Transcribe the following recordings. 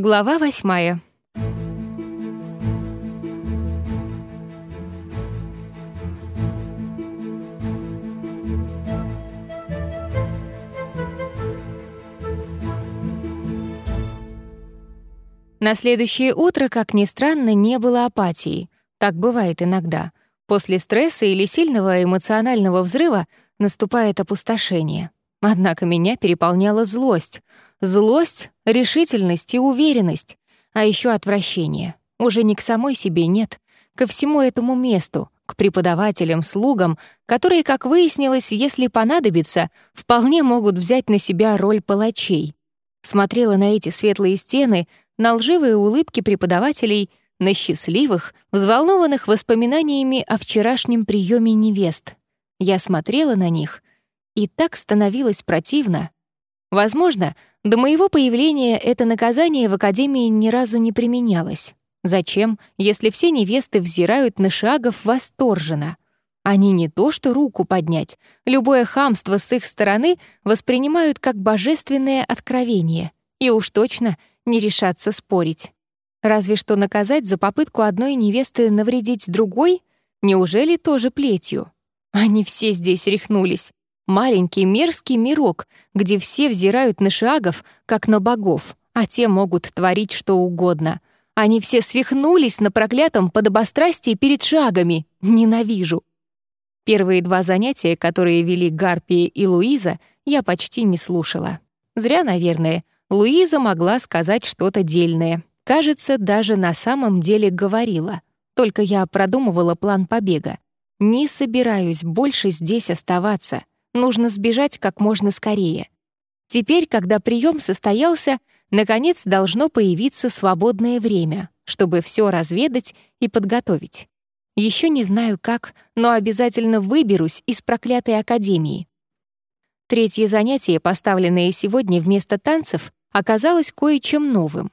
Глава восьмая. На следующее утро, как ни странно, не было апатии. Так бывает иногда. После стресса или сильного эмоционального взрыва наступает опустошение. Однако меня переполняла злость. Злость, решительность и уверенность. А еще отвращение. Уже не к самой себе, нет. Ко всему этому месту, к преподавателям, слугам, которые, как выяснилось, если понадобится, вполне могут взять на себя роль палачей. Смотрела на эти светлые стены, на лживые улыбки преподавателей, на счастливых, взволнованных воспоминаниями о вчерашнем приеме невест. Я смотрела на них, и так становилось противно. Возможно, до моего появления это наказание в Академии ни разу не применялось. Зачем, если все невесты взирают на шагов восторженно? Они не то что руку поднять, любое хамство с их стороны воспринимают как божественное откровение и уж точно не решаться спорить. Разве что наказать за попытку одной невесты навредить другой? Неужели тоже плетью? Они все здесь рехнулись. Маленький мерзкий мирок, где все взирают на шагов, как на богов, а те могут творить что угодно. Они все свихнулись на проклятом подобострастии перед шагами. Ненавижу. Первые два занятия, которые вели Гарпия и Луиза, я почти не слушала. Зря, наверное. Луиза могла сказать что-то дельное. Кажется, даже на самом деле говорила. Только я продумывала план побега. Не собираюсь больше здесь оставаться. Нужно сбежать как можно скорее. Теперь, когда прием состоялся, наконец должно появиться свободное время, чтобы все разведать и подготовить. Еще не знаю как, но обязательно выберусь из проклятой академии. Третье занятие, поставленное сегодня вместо танцев, оказалось кое-чем новым.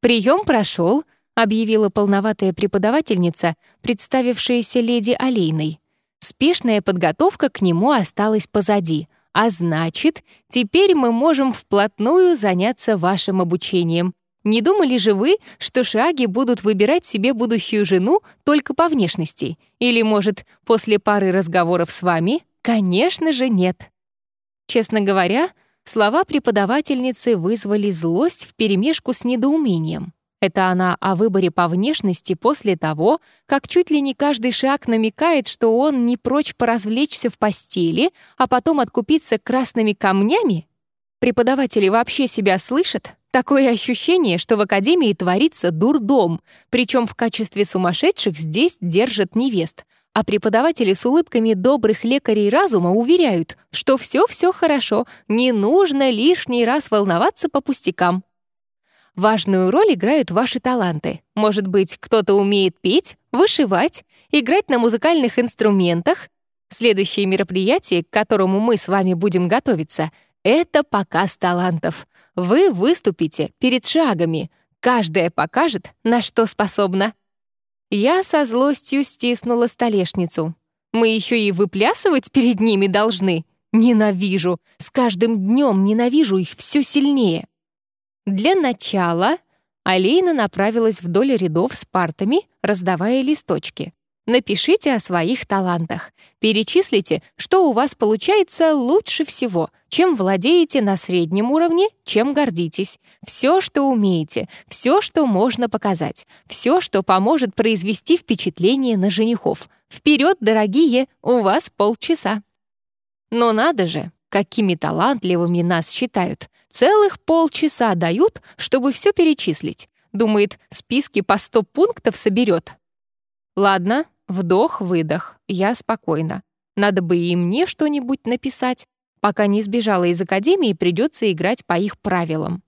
«Прием прошел», — объявила полноватая преподавательница, представившаяся леди Олейной. Спешная подготовка к нему осталась позади, а значит, теперь мы можем вплотную заняться вашим обучением. Не думали же вы, что шаги будут выбирать себе будущую жену только по внешности? Или, может, после пары разговоров с вами? Конечно же, нет. Честно говоря, Слова преподавательницы вызвали злость вперемешку с недоумением. Это она о выборе по внешности после того, как чуть ли не каждый шаг намекает, что он не прочь поразвлечься в постели, а потом откупиться красными камнями? Преподаватели вообще себя слышат? Такое ощущение, что в академии творится дурдом, причем в качестве сумасшедших здесь держат невест, а преподаватели с улыбками добрых лекарей разума уверяют, что все-все хорошо, не нужно лишний раз волноваться по пустякам. Важную роль играют ваши таланты. Может быть, кто-то умеет петь, вышивать, играть на музыкальных инструментах. Следующее мероприятие, к которому мы с вами будем готовиться, это показ талантов. Вы выступите перед шагами. Каждая покажет, на что способна. Я со злостью стиснула столешницу. Мы еще и выплясывать перед ними должны. Ненавижу. С каждым днем ненавижу их все сильнее. Для начала Алейна направилась вдоль рядов с партами, раздавая листочки. Напишите о своих талантах. Перечислите, что у вас получается лучше всего, чем владеете на среднем уровне, чем гордитесь. Все, что умеете, все, что можно показать, все, что поможет произвести впечатление на женихов. Вперед, дорогие, у вас полчаса. Но надо же, какими талантливыми нас считают. Целых полчаса дают, чтобы все перечислить. Думает, списки по 100 пунктов соберет. Ладно, Вдох-выдох. Я спокойна. Надо бы и мне что-нибудь написать. Пока не сбежала из академии, придется играть по их правилам.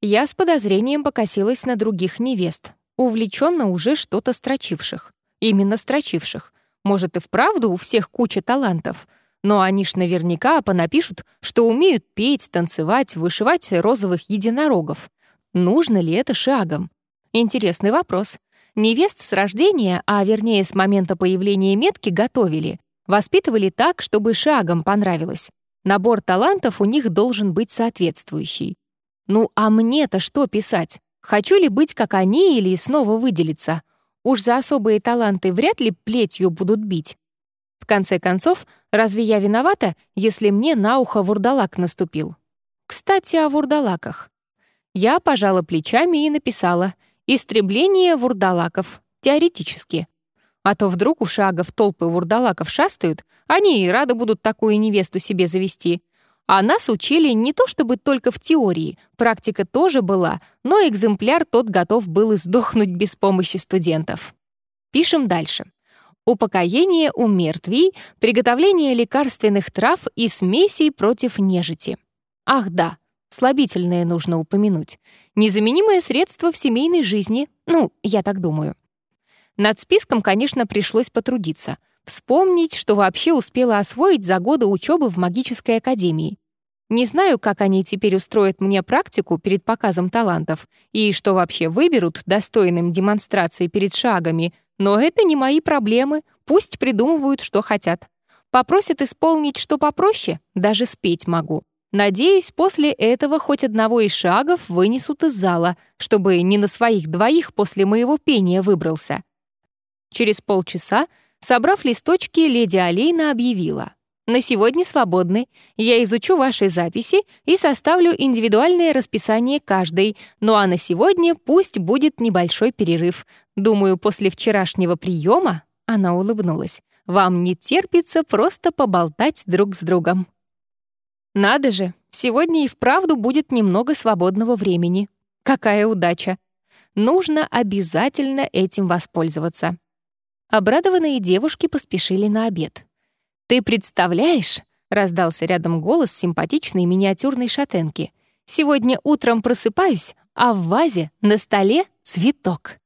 Я с подозрением покосилась на других невест, увлеченно уже что-то строчивших. Именно строчивших. Может, и вправду у всех куча талантов. Но они ж наверняка понапишут, что умеют петь, танцевать, вышивать розовых единорогов. Нужно ли это шагом? Интересный вопрос. Невест с рождения, а вернее с момента появления метки, готовили. Воспитывали так, чтобы шагом понравилось. Набор талантов у них должен быть соответствующий. Ну а мне-то что писать? Хочу ли быть как они или снова выделиться? Уж за особые таланты вряд ли плетью будут бить. В конце концов, разве я виновата, если мне на ухо вурдалак наступил? Кстати, о вурдалаках. Я пожала плечами и написала «Истребление вурдалаков. Теоретически». А то вдруг у шагов толпы вурдалаков шастают, они и рады будут такую невесту себе завести. А нас учили не то чтобы только в теории, практика тоже была, но экземпляр тот готов был издохнуть без помощи студентов. Пишем дальше. Упокоение у мертвей, приготовление лекарственных трав и смесей против нежити. Ах да, слабительное нужно упомянуть. Незаменимое средство в семейной жизни, ну, я так думаю. Над списком, конечно, пришлось потрудиться. Вспомнить, что вообще успела освоить за годы учебы в магической академии. Не знаю, как они теперь устроят мне практику перед показом талантов и что вообще выберут достойным демонстрации перед шагами, но это не мои проблемы, пусть придумывают, что хотят. Попросят исполнить что попроще, даже спеть могу. Надеюсь, после этого хоть одного из шагов вынесут из зала, чтобы не на своих двоих после моего пения выбрался. Через полчаса, собрав листочки, леди Алейна объявила. «На сегодня свободны. Я изучу ваши записи и составлю индивидуальное расписание каждой. Ну а на сегодня пусть будет небольшой перерыв. Думаю, после вчерашнего приема, она улыбнулась, вам не терпится просто поболтать друг с другом». Надо же, сегодня и вправду будет немного свободного времени. Какая удача! Нужно обязательно этим воспользоваться. Обрадованные девушки поспешили на обед. «Ты представляешь?» — раздался рядом голос симпатичной миниатюрной шатенки. «Сегодня утром просыпаюсь, а в вазе на столе цветок».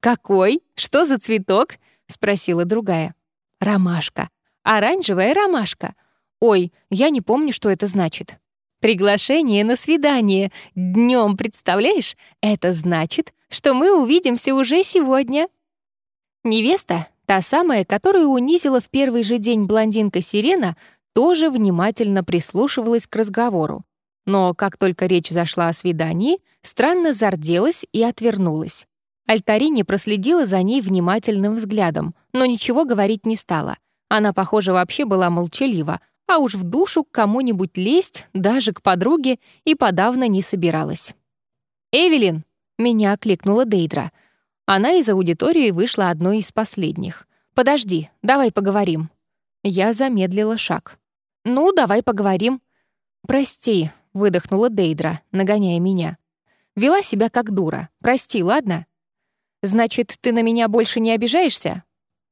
«Какой? Что за цветок?» — спросила другая. «Ромашка. Оранжевая ромашка. Ой, я не помню, что это значит». «Приглашение на свидание. Днем, представляешь? Это значит, что мы увидимся уже сегодня». Невеста, та самая, которую унизила в первый же день блондинка Сирена, тоже внимательно прислушивалась к разговору. Но как только речь зашла о свидании, странно зарделась и отвернулась. Альтарини проследила за ней внимательным взглядом, но ничего говорить не стала. Она, похоже, вообще была молчалива, а уж в душу к кому-нибудь лезть, даже к подруге, и подавно не собиралась. «Эвелин!» — меня окликнула Дейдра — она из аудитории вышла одной из последних. «Подожди, давай поговорим». Я замедлила шаг. «Ну, давай поговорим». «Прости», — выдохнула Дейдра, нагоняя меня. «Вела себя как дура. Прости, ладно?» «Значит, ты на меня больше не обижаешься?»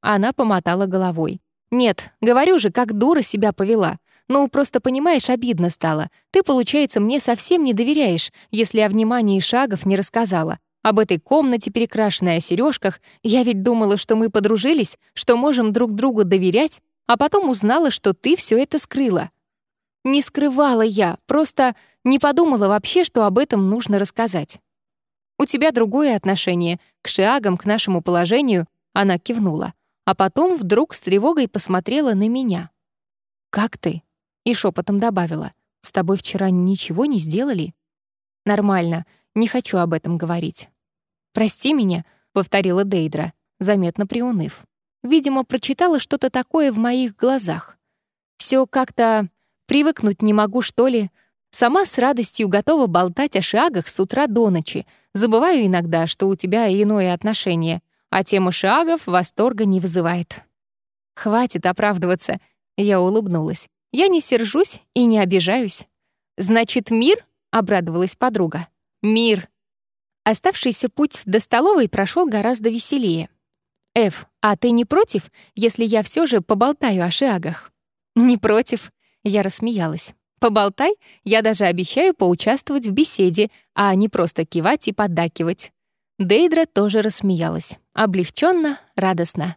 Она помотала головой. «Нет, говорю же, как дура себя повела. Ну, просто понимаешь, обидно стало. Ты, получается, мне совсем не доверяешь, если о внимании шагов не рассказала об этой комнате, перекрашенной о сережках. Я ведь думала, что мы подружились, что можем друг другу доверять, а потом узнала, что ты все это скрыла. Не скрывала я, просто не подумала вообще, что об этом нужно рассказать. У тебя другое отношение к шиагам, к нашему положению, она кивнула, а потом вдруг с тревогой посмотрела на меня. «Как ты?» и шепотом добавила. «С тобой вчера ничего не сделали?» «Нормально. Не хочу об этом говорить». «Прости меня», — повторила Дейдра, заметно приуныв. Видимо, прочитала что-то такое в моих глазах. Все как-то привыкнуть не могу, что ли. Сама с радостью готова болтать о шагах с утра до ночи. Забываю иногда, что у тебя иное отношение, а тема шагов восторга не вызывает. «Хватит оправдываться», — я улыбнулась. «Я не сержусь и не обижаюсь». «Значит, мир?» — обрадовалась подруга. Мир. Оставшийся путь до столовой прошел гораздо веселее. «Эф, а ты не против, если я все же поболтаю о шагах?» «Не против», — я рассмеялась. «Поболтай, я даже обещаю поучаствовать в беседе, а не просто кивать и поддакивать». Дейдра тоже рассмеялась. Облегченно, радостно.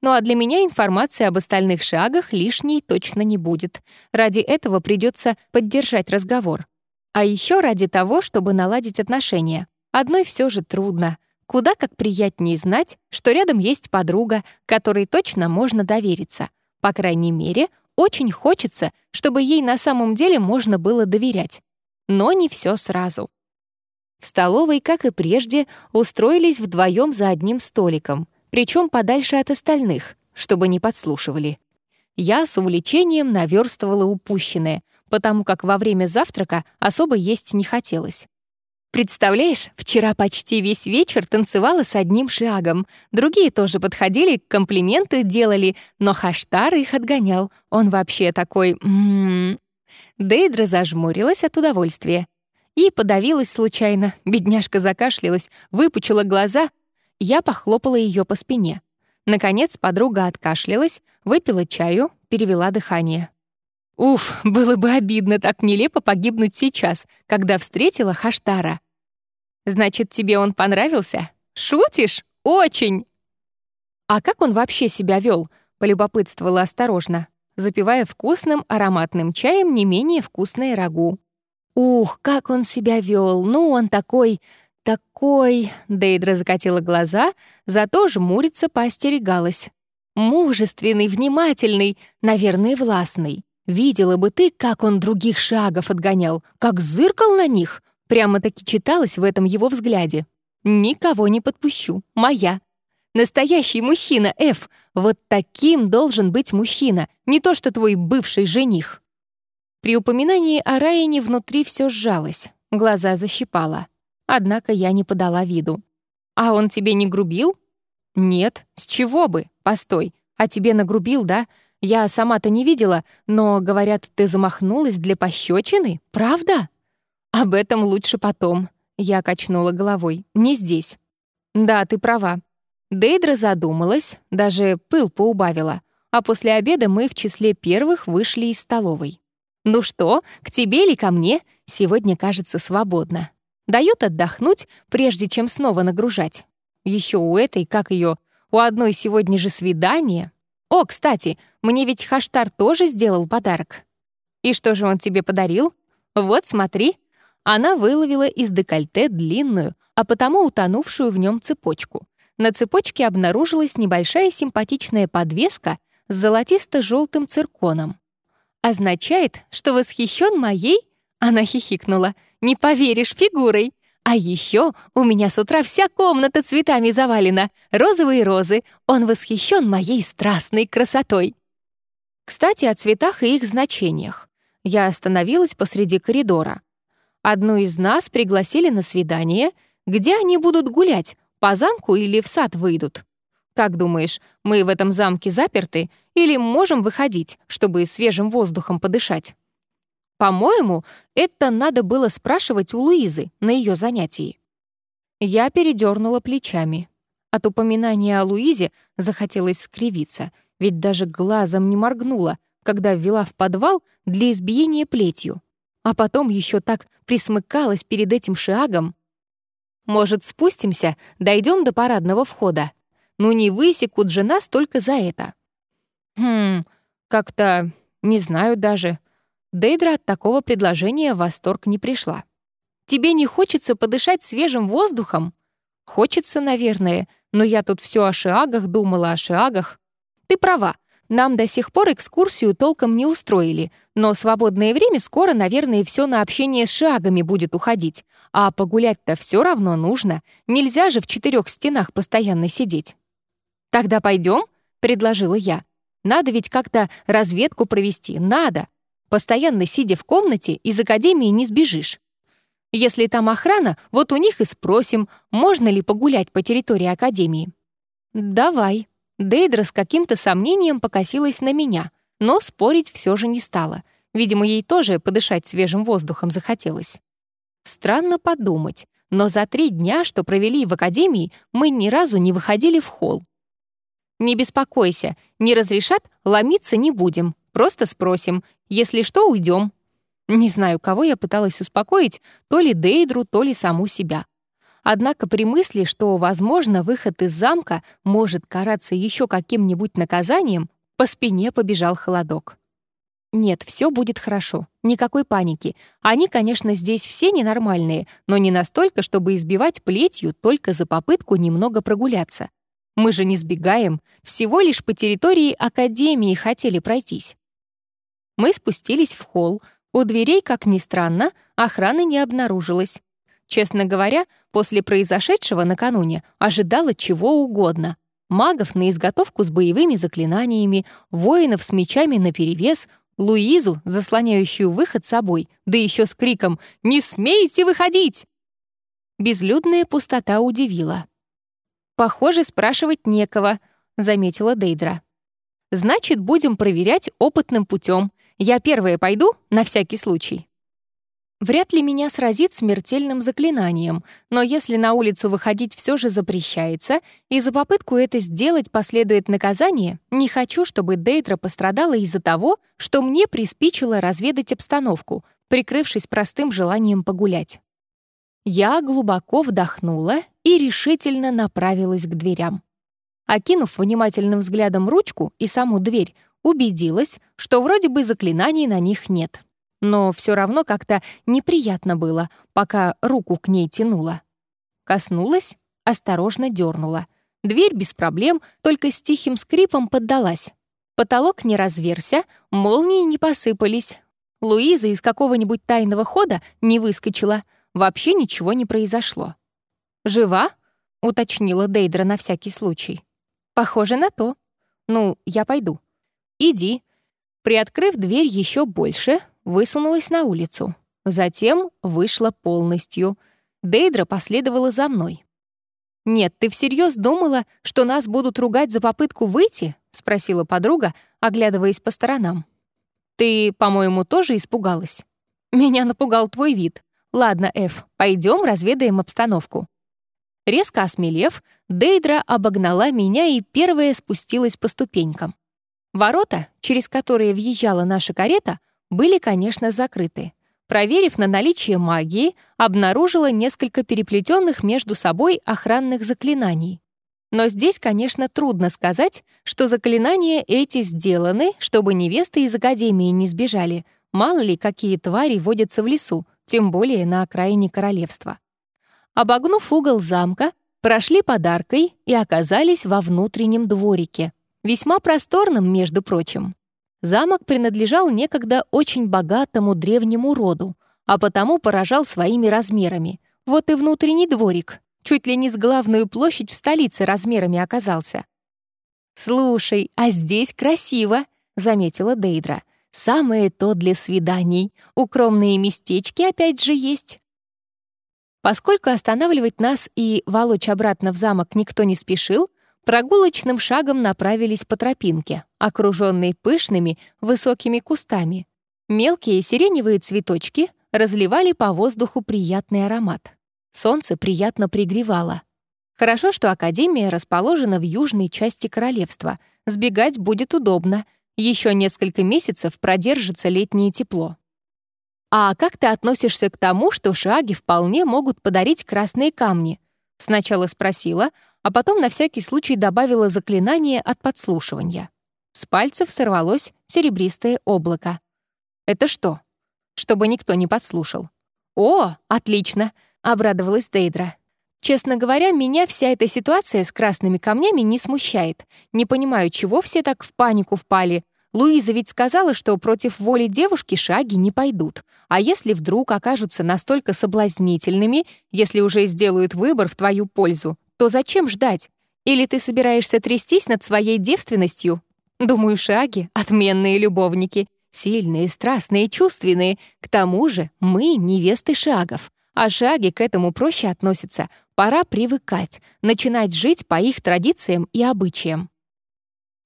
Ну а для меня информация об остальных шагах лишней точно не будет. Ради этого придется поддержать разговор. А еще ради того, чтобы наладить отношения. Одной все же трудно. Куда как приятнее знать, что рядом есть подруга, которой точно можно довериться. По крайней мере, очень хочется, чтобы ей на самом деле можно было доверять. Но не все сразу. В столовой, как и прежде, устроились вдвоем за одним столиком, причем подальше от остальных, чтобы не подслушивали. Я с увлечением наверстывала упущенное, потому как во время завтрака особо есть не хотелось. Представляешь, вчера почти весь вечер танцевала с одним шагом. Другие тоже подходили, комплименты делали, но Хаштар их отгонял. Он вообще такой... М -м -м. Дейдра зажмурилась от удовольствия. И подавилась случайно. Бедняжка закашлялась, выпучила глаза. Я похлопала ее по спине. Наконец подруга откашлялась, выпила чаю, перевела дыхание. Уф, было бы обидно так нелепо погибнуть сейчас, когда встретила Хаштара. Значит, тебе он понравился? Шутишь? Очень! А как он вообще себя вел? полюбопытствовала осторожно, запивая вкусным ароматным чаем не менее вкусное рагу. Ух, как он себя вел! Ну, он такой, такой... Дейдра закатила глаза, зато жмуриться поостерегалась. Мужественный, внимательный, наверное, властный. Видела бы ты, как он других шагов отгонял, как зыркал на них. Прямо-таки читалось в этом его взгляде. Никого не подпущу. Моя. Настоящий мужчина, Эф. Вот таким должен быть мужчина, не то что твой бывший жених. При упоминании о Райане внутри все сжалось, глаза защипало. Однако я не подала виду. «А он тебе не грубил?» «Нет, с чего бы? Постой. А тебе нагрубил, да? Я сама-то не видела, но, говорят, ты замахнулась для пощечины, правда? Об этом лучше потом. Я качнула головой. Не здесь. Да, ты права. Дейдра задумалась, даже пыл поубавила. А после обеда мы в числе первых вышли из столовой. «Ну что, к тебе или ко мне? Сегодня, кажется, свободно. Дают отдохнуть, прежде чем снова нагружать. Еще у этой, как ее, у одной сегодня же свидание. О, кстати, мне ведь Хаштар тоже сделал подарок. И что же он тебе подарил? Вот, смотри. Она выловила из декольте длинную, а потому утонувшую в нем цепочку. На цепочке обнаружилась небольшая симпатичная подвеска с золотисто-желтым цирконом. «Означает, что восхищен моей?» Она хихикнула. «Не поверишь, фигурой!» А еще у меня с утра вся комната цветами завалена. Розовые розы. Он восхищен моей страстной красотой. Кстати, о цветах и их значениях. Я остановилась посреди коридора. Одну из нас пригласили на свидание. Где они будут гулять? По замку или в сад выйдут? Как думаешь, мы в этом замке заперты или можем выходить, чтобы свежим воздухом подышать? По-моему, это надо было спрашивать у Луизы на ее занятии. Я передернула плечами. От упоминания о Луизе захотелось скривиться, ведь даже глазом не моргнула, когда ввела в подвал для избиения плетью. А потом еще так присмыкалась перед этим шагом. Может, спустимся, дойдем до парадного входа? Ну не высекут же нас только за это. Хм, как-то не знаю даже. Дейдра от такого предложения в восторг не пришла. «Тебе не хочется подышать свежим воздухом?» «Хочется, наверное, но я тут все о шиагах думала, о шиагах». «Ты права, нам до сих пор экскурсию толком не устроили, но свободное время скоро, наверное, все на общение с шиагами будет уходить. А погулять-то все равно нужно. Нельзя же в четырех стенах постоянно сидеть». «Тогда пойдем?» — предложила я. «Надо ведь как-то разведку провести, надо. Постоянно сидя в комнате, из академии не сбежишь. Если там охрана, вот у них и спросим, можно ли погулять по территории академии. Давай. Дейдра с каким-то сомнением покосилась на меня, но спорить все же не стала. Видимо, ей тоже подышать свежим воздухом захотелось. Странно подумать, но за три дня, что провели в академии, мы ни разу не выходили в холл. «Не беспокойся, не разрешат, ломиться не будем», Просто спросим. Если что, уйдем. Не знаю, кого я пыталась успокоить, то ли Дейдру, то ли саму себя. Однако при мысли, что, возможно, выход из замка может караться еще каким-нибудь наказанием, по спине побежал холодок. Нет, все будет хорошо. Никакой паники. Они, конечно, здесь все ненормальные, но не настолько, чтобы избивать плетью только за попытку немного прогуляться. Мы же не сбегаем, всего лишь по территории Академии хотели пройтись. Мы спустились в холл. У дверей, как ни странно, охраны не обнаружилось. Честно говоря, после произошедшего накануне ожидала чего угодно. Магов на изготовку с боевыми заклинаниями, воинов с мечами наперевес, Луизу, заслоняющую выход собой, да еще с криком «Не смейте выходить!» Безлюдная пустота удивила. «Похоже, спрашивать некого», — заметила Дейдра. «Значит, будем проверять опытным путем. Я первая пойду, на всякий случай». Вряд ли меня сразит смертельным заклинанием, но если на улицу выходить все же запрещается, и за попытку это сделать последует наказание, не хочу, чтобы Дейтра пострадала из-за того, что мне приспичило разведать обстановку, прикрывшись простым желанием погулять. Я глубоко вдохнула и решительно направилась к дверям. Окинув внимательным взглядом ручку и саму дверь, убедилась, что вроде бы заклинаний на них нет но все равно как-то неприятно было, пока руку к ней тянула. Коснулась, осторожно дернула. Дверь без проблем, только с тихим скрипом поддалась. Потолок не разверся, молнии не посыпались. Луиза из какого-нибудь тайного хода не выскочила. Вообще ничего не произошло. «Жива?» — уточнила Дейдра на всякий случай. «Похоже на то. Ну, я пойду». «Иди». Приоткрыв дверь еще больше, высунулась на улицу. Затем вышла полностью. Дейдра последовала за мной. «Нет, ты всерьез думала, что нас будут ругать за попытку выйти?» — спросила подруга, оглядываясь по сторонам. «Ты, по-моему, тоже испугалась?» «Меня напугал твой вид. Ладно, Эф, пойдем разведаем обстановку». Резко осмелев, Дейдра обогнала меня и первая спустилась по ступенькам. Ворота, через которые въезжала наша карета, были, конечно, закрыты. Проверив на наличие магии, обнаружила несколько переплетенных между собой охранных заклинаний. Но здесь, конечно, трудно сказать, что заклинания эти сделаны, чтобы невесты из Академии не сбежали. Мало ли, какие твари водятся в лесу, тем более на окраине королевства. Обогнув угол замка, прошли подаркой и оказались во внутреннем дворике. Весьма просторном, между прочим. Замок принадлежал некогда очень богатому древнему роду, а потому поражал своими размерами. Вот и внутренний дворик, чуть ли не с главную площадь в столице размерами оказался. «Слушай, а здесь красиво», — заметила Дейдра. «Самое то для свиданий. Укромные местечки опять же есть». Поскольку останавливать нас и волочь обратно в замок никто не спешил, прогулочным шагом направились по тропинке, окруженной пышными высокими кустами. Мелкие сиреневые цветочки разливали по воздуху приятный аромат. Солнце приятно пригревало. Хорошо, что Академия расположена в южной части королевства. Сбегать будет удобно. Еще несколько месяцев продержится летнее тепло. «А как ты относишься к тому, что шаги вполне могут подарить красные камни?» Сначала спросила, а потом на всякий случай добавила заклинание от подслушивания. С пальцев сорвалось серебристое облако. «Это что?» Чтобы никто не подслушал. «О, отлично!» — обрадовалась Дейдра. «Честно говоря, меня вся эта ситуация с красными камнями не смущает. Не понимаю, чего все так в панику впали. Луиза ведь сказала, что против воли девушки шаги не пойдут. А если вдруг окажутся настолько соблазнительными, если уже сделают выбор в твою пользу, то зачем ждать? Или ты собираешься трястись над своей девственностью? Думаю, шаги — отменные любовники. Сильные, страстные, чувственные. К тому же мы — невесты шагов. А шаги к этому проще относятся. Пора привыкать, начинать жить по их традициям и обычаям.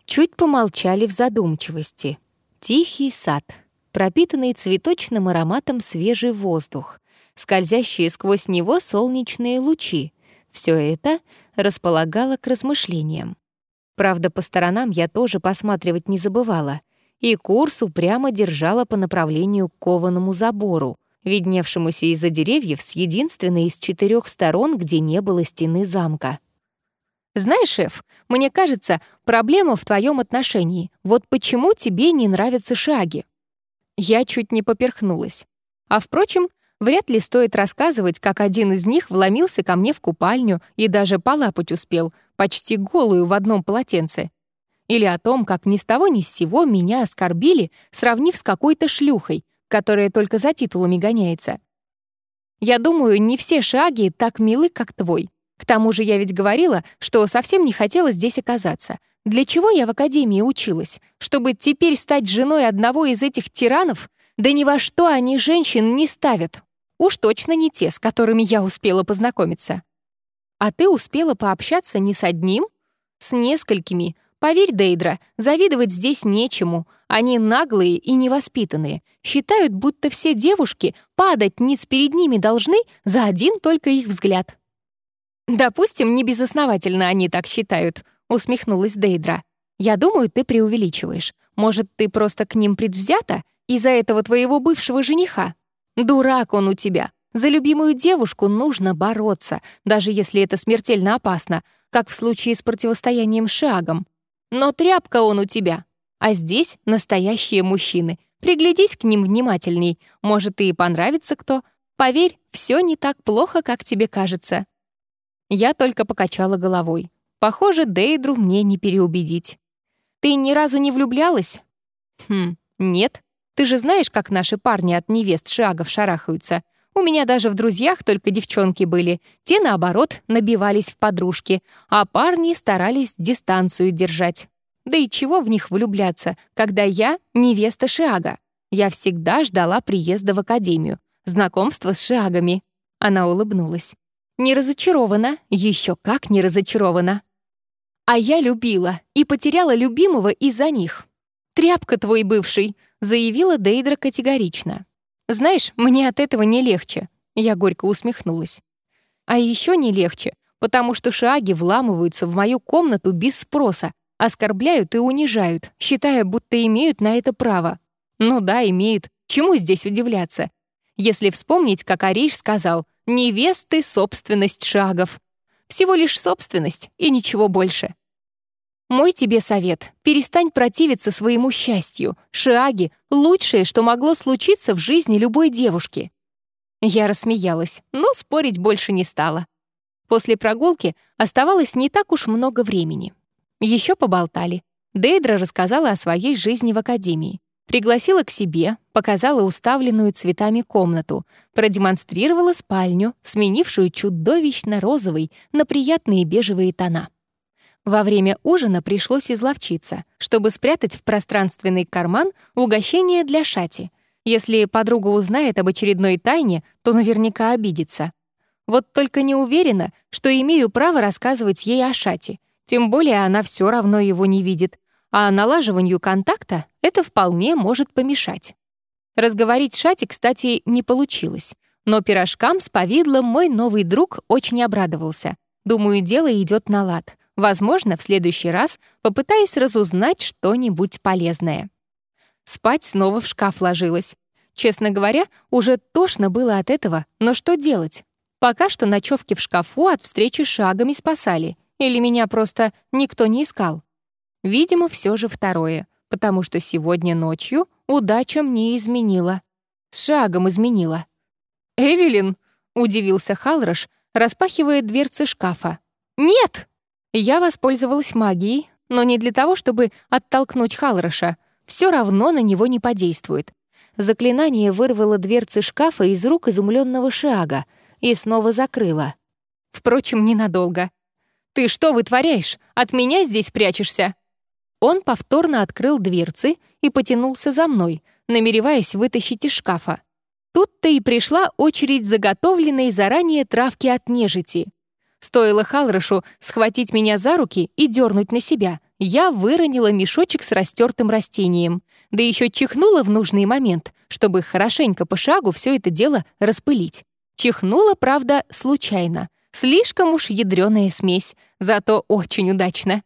Чуть помолчали в задумчивости. Тихий сад, пропитанный цветочным ароматом свежий воздух, скользящие сквозь него солнечные лучи. Все это располагало к размышлениям. Правда, по сторонам я тоже посматривать не забывала, и курс упрямо держала по направлению к кованому забору, видневшемуся из-за деревьев с единственной из четырех сторон, где не было стены замка. Знаешь, шеф, мне кажется, проблема в твоем отношении. Вот почему тебе не нравятся шаги?» Я чуть не поперхнулась. А впрочем, вряд ли стоит рассказывать, как один из них вломился ко мне в купальню и даже полапать успел, почти голую в одном полотенце. Или о том, как ни с того ни с сего меня оскорбили, сравнив с какой-то шлюхой, которая только за титулами гоняется. Я думаю, не все шаги так милы, как твой. К тому же я ведь говорила, что совсем не хотела здесь оказаться. Для чего я в академии училась? Чтобы теперь стать женой одного из этих тиранов? Да ни во что они женщин не ставят. Уж точно не те, с которыми я успела познакомиться. А ты успела пообщаться не с одним? С несколькими. Поверь, Дейдра, завидовать здесь нечему. Они наглые и невоспитанные. Считают, будто все девушки падать ниц перед ними должны за один только их взгляд. «Допустим, небезосновательно они так считают», — усмехнулась Дейдра. «Я думаю, ты преувеличиваешь. Может, ты просто к ним предвзята из-за этого твоего бывшего жениха? Дурак он у тебя. За любимую девушку нужно бороться, даже если это смертельно опасно, как в случае с противостоянием шагом. Но тряпка он у тебя. А здесь настоящие мужчины. Приглядись к ним внимательней. Может, и понравится кто. Поверь, все не так плохо, как тебе кажется. Я только покачала головой. Похоже, Дейдру мне не переубедить. Ты ни разу не влюблялась? Хм, нет. Ты же знаешь, как наши парни от невест шагов шарахаются. У меня даже в друзьях только девчонки были. Те, наоборот, набивались в подружки, а парни старались дистанцию держать. Да и чего в них влюбляться, когда я невеста Шиага? Я всегда ждала приезда в академию, знакомства с Шиагами. Она улыбнулась. Не разочарована, еще как не разочарована. А я любила и потеряла любимого из-за них. «Тряпка твой бывший», — заявила Дейдра категорично. «Знаешь, мне от этого не легче», — я горько усмехнулась. «А еще не легче, потому что шаги вламываются в мою комнату без спроса, оскорбляют и унижают, считая, будто имеют на это право. Ну да, имеют. Чему здесь удивляться? Если вспомнить, как Ариш сказал — Невесты — собственность шагов. Всего лишь собственность и ничего больше. Мой тебе совет — перестань противиться своему счастью. Шиаги — лучшее, что могло случиться в жизни любой девушки. Я рассмеялась, но спорить больше не стала. После прогулки оставалось не так уж много времени. Еще поболтали. Дейдра рассказала о своей жизни в академии. Пригласила к себе, показала уставленную цветами комнату, продемонстрировала спальню, сменившую чудовищно-розовый на приятные бежевые тона. Во время ужина пришлось изловчиться, чтобы спрятать в пространственный карман угощение для Шати. Если подруга узнает об очередной тайне, то наверняка обидится. Вот только не уверена, что имею право рассказывать ей о Шати, тем более она все равно его не видит, а налаживанию контакта это вполне может помешать. Разговорить Шати, кстати, не получилось. Но пирожкам с повидлом мой новый друг очень обрадовался. Думаю, дело идет на лад. Возможно, в следующий раз попытаюсь разузнать что-нибудь полезное. Спать снова в шкаф ложилась. Честно говоря, уже тошно было от этого, но что делать? Пока что ночевки в шкафу от встречи шагами спасали. Или меня просто никто не искал. Видимо, все же второе, потому что сегодня ночью удача мне изменила. С шагом изменила. «Эвелин!» — удивился Халрош, распахивая дверцы шкафа. «Нет!» Я воспользовалась магией, но не для того, чтобы оттолкнуть Халроша. Все равно на него не подействует. Заклинание вырвало дверцы шкафа из рук изумленного Шиага и снова закрыло. Впрочем, ненадолго. «Ты что вытворяешь? От меня здесь прячешься?» Он повторно открыл дверцы и потянулся за мной, намереваясь вытащить из шкафа. Тут-то и пришла очередь заготовленной заранее травки от нежити. Стоило Халрошу схватить меня за руки и дернуть на себя, я выронила мешочек с растертым растением, да еще чихнула в нужный момент, чтобы хорошенько по шагу все это дело распылить. Чихнула, правда, случайно. Слишком уж ядреная смесь, зато очень удачно.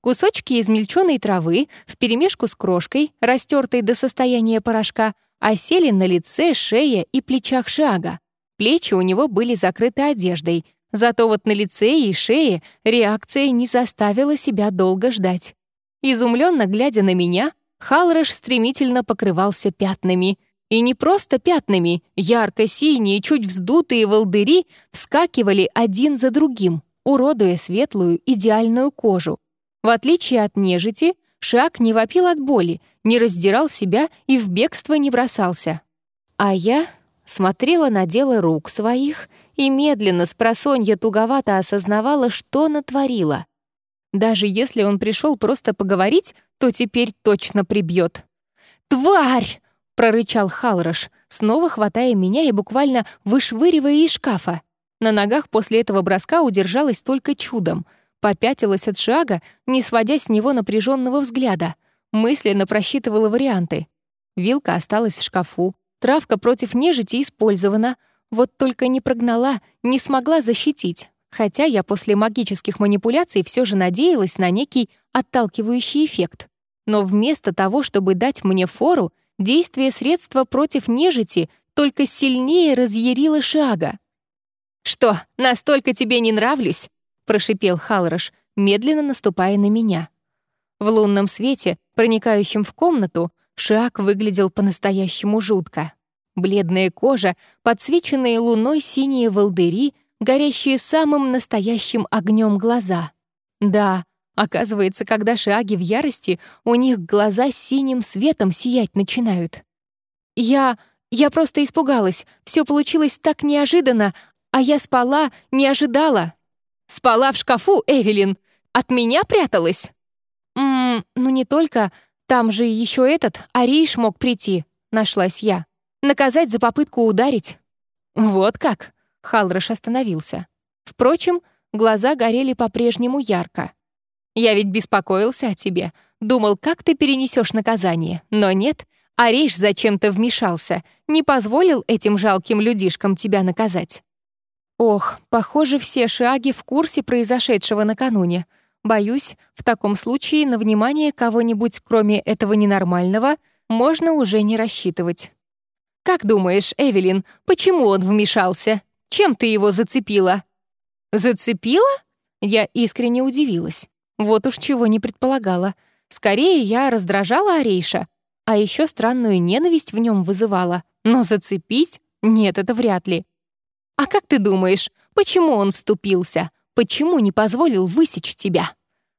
Кусочки измельченной травы вперемешку с крошкой, растертой до состояния порошка, осели на лице, шее и плечах шага. Плечи у него были закрыты одеждой, зато вот на лице и шее реакция не заставила себя долго ждать. Изумленно глядя на меня, Халрош стремительно покрывался пятнами. И не просто пятнами, ярко-синие, чуть вздутые волдыри вскакивали один за другим, уродуя светлую идеальную кожу. В отличие от нежити, Шаг не вопил от боли, не раздирал себя и в бегство не бросался. А я смотрела на дело рук своих и медленно с просонья туговато осознавала, что натворила. Даже если он пришел просто поговорить, то теперь точно прибьет. «Тварь!» — прорычал Халрош, снова хватая меня и буквально вышвыривая из шкафа. На ногах после этого броска удержалась только чудом. Попятилась от шага, не сводя с него напряженного взгляда. Мысленно просчитывала варианты. Вилка осталась в шкафу. Травка против нежити использована. Вот только не прогнала, не смогла защитить. Хотя я после магических манипуляций все же надеялась на некий отталкивающий эффект. Но вместо того, чтобы дать мне фору, действие средства против нежити только сильнее разъярило шага. «Что, настолько тебе не нравлюсь?» — прошипел Халрош, медленно наступая на меня. В лунном свете, проникающем в комнату, Шиак выглядел по-настоящему жутко. Бледная кожа, подсвеченные луной синие волдыри, горящие самым настоящим огнем глаза. Да, оказывается, когда шаги в ярости, у них глаза синим светом сиять начинают. Я... я просто испугалась. Все получилось так неожиданно, а я спала, не ожидала. Спала в шкафу, Эвелин. От меня пряталась? Ммм, ну не только. Там же еще этот, Ариш мог прийти, нашлась я. Наказать за попытку ударить. Вот как? Халрош остановился. Впрочем, глаза горели по-прежнему ярко. «Я ведь беспокоился о тебе. Думал, как ты перенесешь наказание. Но нет, Ариш зачем-то вмешался, не позволил этим жалким людишкам тебя наказать». Ох, похоже, все шаги в курсе произошедшего накануне. Боюсь, в таком случае на внимание кого-нибудь, кроме этого ненормального, можно уже не рассчитывать. «Как думаешь, Эвелин, почему он вмешался?» Чем ты его зацепила?» «Зацепила?» Я искренне удивилась. Вот уж чего не предполагала. Скорее, я раздражала Арейша, а еще странную ненависть в нем вызывала. Но зацепить? Нет, это вряд ли. «А как ты думаешь, почему он вступился? Почему не позволил высечь тебя?»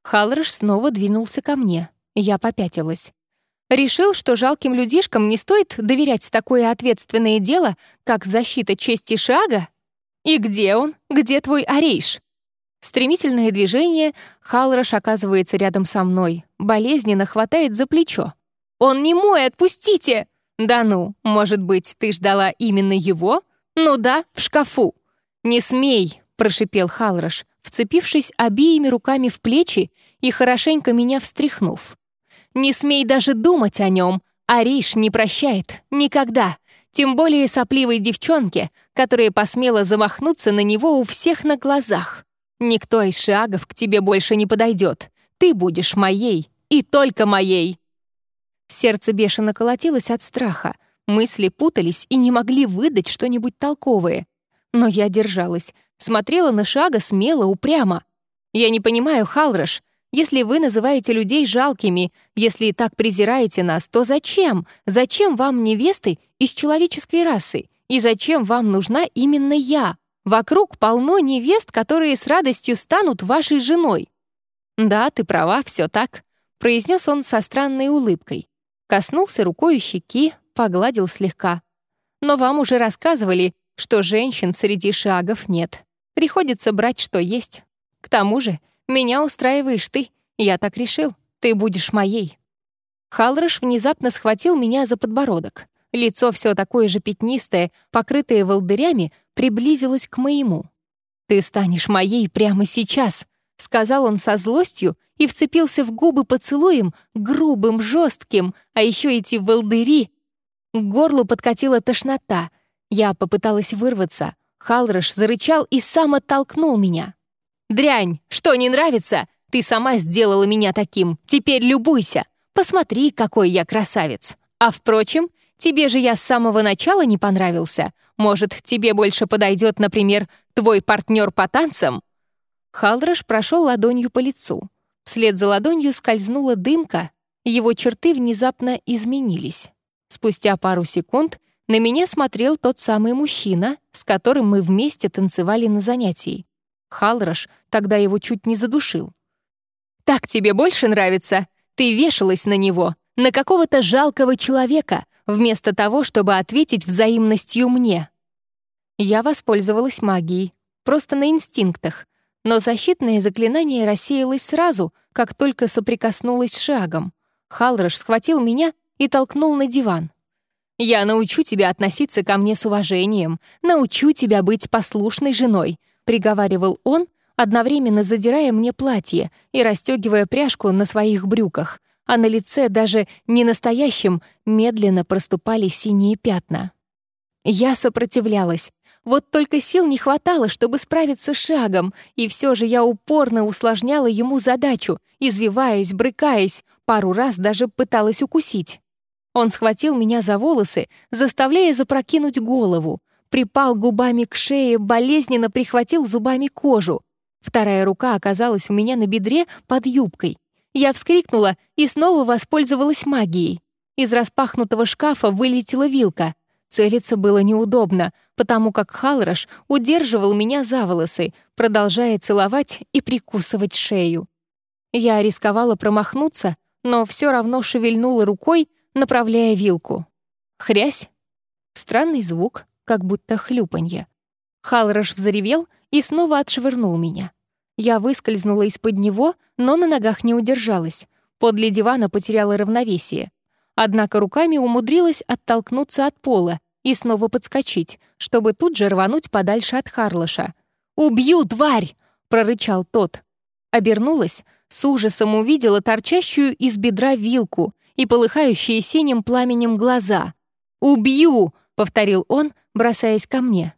Халрош снова двинулся ко мне. Я попятилась. Решил, что жалким людишкам не стоит доверять такое ответственное дело, как защита чести Шага? «И где он? Где твой Арейш?» Стремительное движение, Халрош оказывается рядом со мной, болезненно хватает за плечо. «Он не мой, отпустите!» «Да ну, может быть, ты ждала именно его?» «Ну да, в шкафу». «Не смей!» — прошипел Халрош, вцепившись обеими руками в плечи и хорошенько меня встряхнув. «Не смей даже думать о нем, Ариш не прощает. Никогда. Тем более сопливой девчонке, которая посмела замахнуться на него у всех на глазах. Никто из шагов к тебе больше не подойдет. Ты будешь моей, и только моей. Сердце бешено колотилось от страха. Мысли путались и не могли выдать что-нибудь толковое. Но я держалась, смотрела на Шага смело, упрямо. «Я не понимаю, Халрош, если вы называете людей жалкими, если и так презираете нас, то зачем? Зачем вам невесты из человеческой расы? И зачем вам нужна именно я? Вокруг полно невест, которые с радостью станут вашей женой». «Да, ты права, все так», — произнес он со странной улыбкой. Коснулся рукой щеки, погладил слегка. «Но вам уже рассказывали, что женщин среди шагов нет. Приходится брать, что есть. К тому же меня устраиваешь ты. Я так решил. Ты будешь моей». Халрош внезапно схватил меня за подбородок. Лицо все такое же пятнистое, покрытое волдырями, приблизилось к моему. «Ты станешь моей прямо сейчас», — сказал он со злостью и вцепился в губы поцелуем, грубым, жестким, а еще эти волдыри. К горлу подкатила тошнота. Я попыталась вырваться. Халрош зарычал и сам оттолкнул меня. «Дрянь! Что, не нравится? Ты сама сделала меня таким. Теперь любуйся. Посмотри, какой я красавец. А впрочем, тебе же я с самого начала не понравился. Может, тебе больше подойдет, например, твой партнер по танцам?» Халдраш прошел ладонью по лицу. Вслед за ладонью скользнула дымка, его черты внезапно изменились. Спустя пару секунд на меня смотрел тот самый мужчина, с которым мы вместе танцевали на занятии. Халрош тогда его чуть не задушил. «Так тебе больше нравится? Ты вешалась на него, на какого-то жалкого человека, вместо того, чтобы ответить взаимностью мне. Я воспользовалась магией, просто на инстинктах, но защитное заклинание рассеялось сразу, как только соприкоснулось с шагом. Халрош схватил меня и толкнул на диван. «Я научу тебя относиться ко мне с уважением, научу тебя быть послушной женой», — приговаривал он, одновременно задирая мне платье и расстегивая пряжку на своих брюках, а на лице даже не настоящем медленно проступали синие пятна. Я сопротивлялась, вот только сил не хватало, чтобы справиться с шагом, и все же я упорно усложняла ему задачу, извиваясь, брыкаясь, пару раз даже пыталась укусить. Он схватил меня за волосы, заставляя запрокинуть голову, припал губами к шее, болезненно прихватил зубами кожу. Вторая рука оказалась у меня на бедре под юбкой. Я вскрикнула и снова воспользовалась магией. Из распахнутого шкафа вылетела вилка. Целиться было неудобно, потому как Халрош удерживал меня за волосы, продолжая целовать и прикусывать шею. Я рисковала промахнуться, но все равно шевельнула рукой, направляя вилку. Хрясь. Странный звук, как будто хлюпанье. Халрош взревел и снова отшвырнул меня. Я выскользнула из-под него, но на ногах не удержалась. Подле дивана потеряла равновесие однако руками умудрилась оттолкнуться от пола и снова подскочить, чтобы тут же рвануть подальше от Харлыша. «Убью, тварь!» — прорычал тот. Обернулась, с ужасом увидела торчащую из бедра вилку и полыхающие синим пламенем глаза. «Убью!» — повторил он, бросаясь ко мне.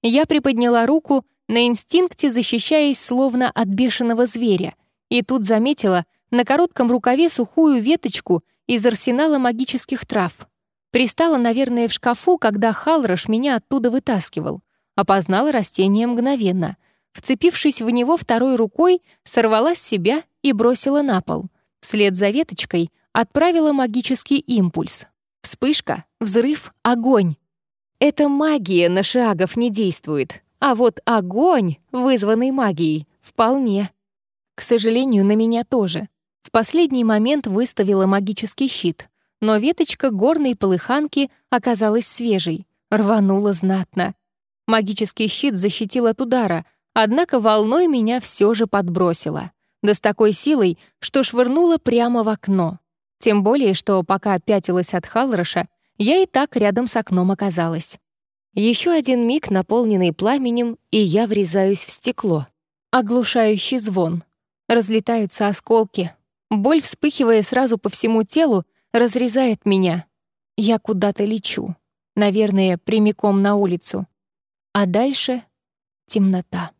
Я приподняла руку, на инстинкте защищаясь словно от бешеного зверя, и тут заметила на коротком рукаве сухую веточку из арсенала магических трав. Пристала, наверное, в шкафу, когда Халрош меня оттуда вытаскивал. Опознала растение мгновенно. Вцепившись в него второй рукой, сорвала с себя и бросила на пол. Вслед за веточкой отправила магический импульс. Вспышка, взрыв, огонь. Это магия на шагов не действует, а вот огонь, вызванный магией, вполне. К сожалению, на меня тоже. В последний момент выставила магический щит, но веточка горной полыханки оказалась свежей, рванула знатно. Магический щит защитил от удара, однако волной меня все же подбросило. Да с такой силой, что швырнула прямо в окно. Тем более, что пока пятилась от Халроша, я и так рядом с окном оказалась. Еще один миг, наполненный пламенем, и я врезаюсь в стекло. Оглушающий звон. Разлетаются осколки, Боль, вспыхивая сразу по всему телу, разрезает меня. Я куда-то лечу. Наверное, прямиком на улицу. А дальше — темнота.